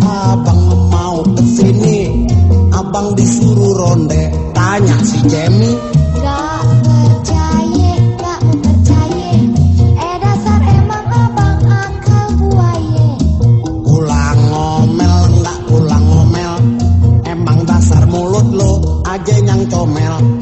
abang mau ke sini Abang disuruh ronde. Tanya si Jemmy. Gak percaya, gak percaya. Eh dasar emang abang akal buaya. Pulang ngomel, gak pulang ngomel. Emang dasar mulut lo aja yang comel.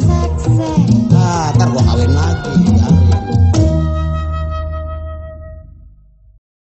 Sexy.